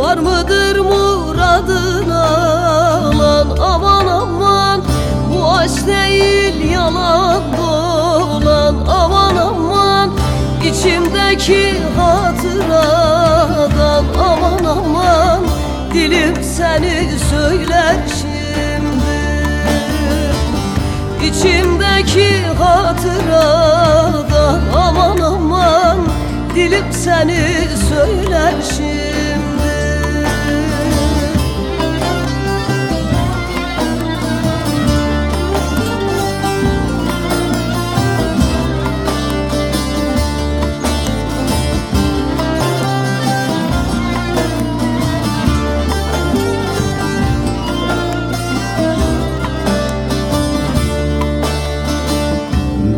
mıdır muradına alan? Aman aman bu aşk değil yalan dolan Aman aman içimdeki hatıradan. Aman aman dilim seni söyler şimdi. İçimdeki hatıradan. Aman aman Dilim seni söyler şimdi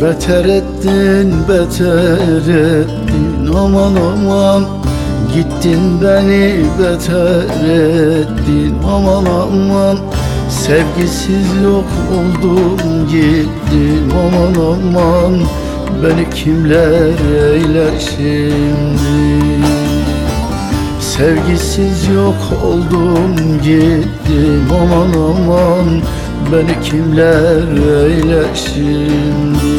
Beter ettin, beter ettin. Aman aman. Gittin beni beter ettin. Aman aman. Sevgisiz yok oldum gittim Aman aman. Beni kimler eyler şimdi? Sevgisiz yok oldum gittim Aman aman. Beni kimler eyler şimdi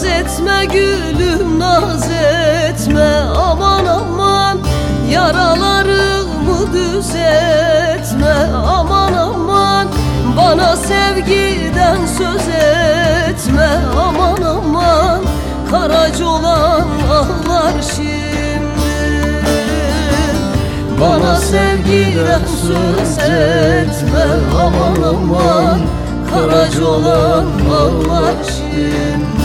Naz etme gülüm naz etme. Aman aman Yaralarımı düzeltme? Aman aman Bana sevgiden söz etme. Aman aman Karac olan ağlar şimdi. Bana sevgiden söz etme. aman aman Karac olan ağlar şimdi